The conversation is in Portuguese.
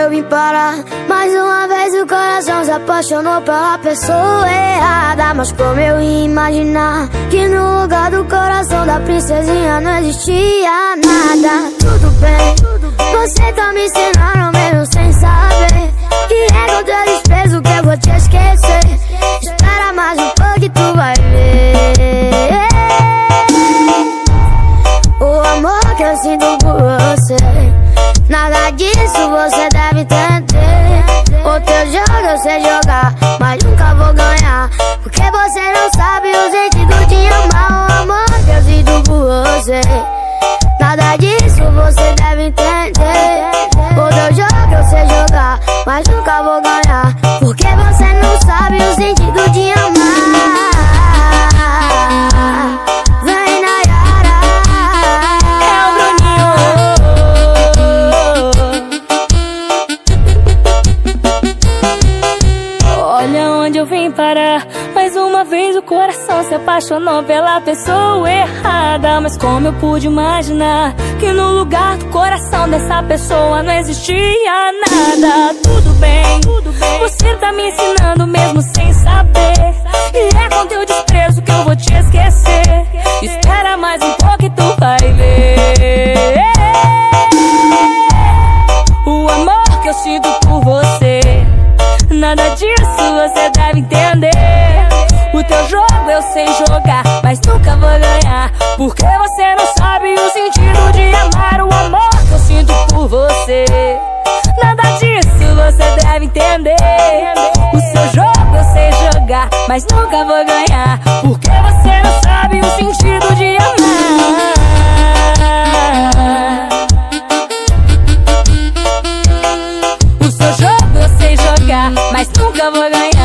eu vim parar. Mais uma vez o coração se apaixonou pela pessoa errada. Mas como eu ia imaginar que no lugar do coração da princesinha não existia nada? Tudo bem, você tá me ensinando mesmo sem saber. E é com teu desprezo que eu vou te esquecer. Espera mais um pouco que tu vai ver. O amor que eu sinto por você. Nada disso você deve entender. O teu jogo eu sei jogar, mas nunca vou ganhar. Porque você não sabe o sentido de amar o amor que eu sinto por você. Nada disso você deve entender. Parar. Mais uma vez o coração se apaixonou pela pessoa errada. Mas como eu pude imaginar que no lugar do coração dessa pessoa não existia nada? Tudo bem, tudo bem. Você tá me ensinando mesmo sem saber. E é com teu desprezo que eu vou te esquecer. Mas nunca vou ganhar. Porque você não sabe o sentido de amar o amor que eu sinto por você. Nada disso você deve entender. O seu jogo eu sei jogar, mas nunca vou ganhar. Porque você não sabe o sentido de amar. O seu jogo eu sei jogar, mas nunca vou ganhar.